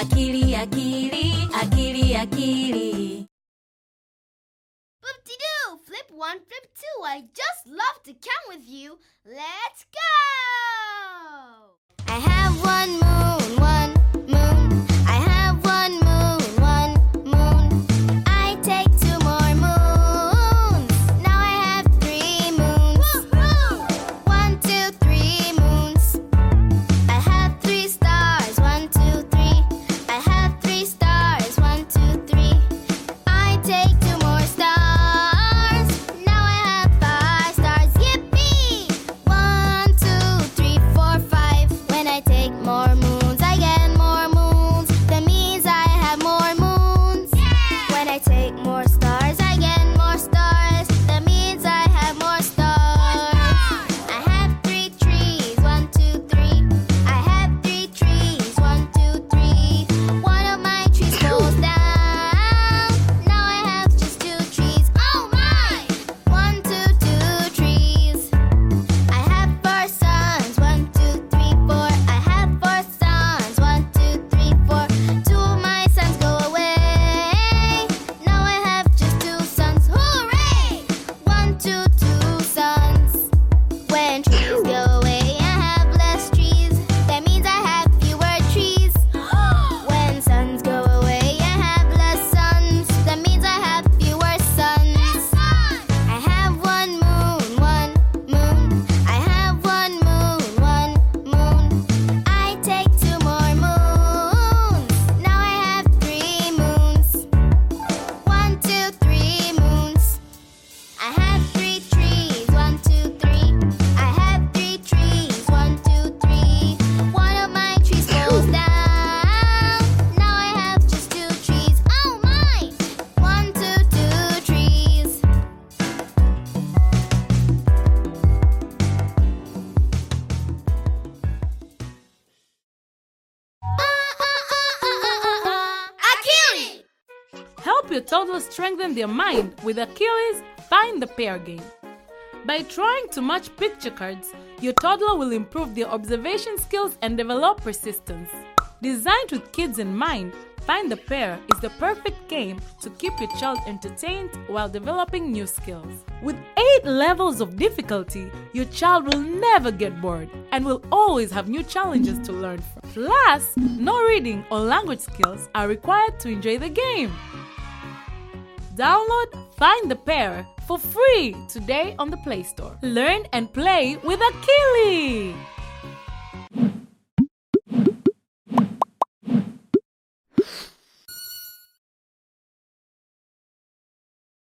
akili akili akili akili Boop-de-doo! Flip one, flip two. I just love to count with you. Let's go! help your toddler strengthen their mind with Akili's Find the Pair game. By trying to match picture cards, your toddler will improve their observation skills and develop persistence. Designed with kids in mind, Find the Pair is the perfect game to keep your child entertained while developing new skills. With 8 levels of difficulty, your child will never get bored and will always have new challenges to learn from. Plus, no reading or language skills are required to enjoy the game. Download Find the Pair for free today on the Play Store. Learn and play with Akili's.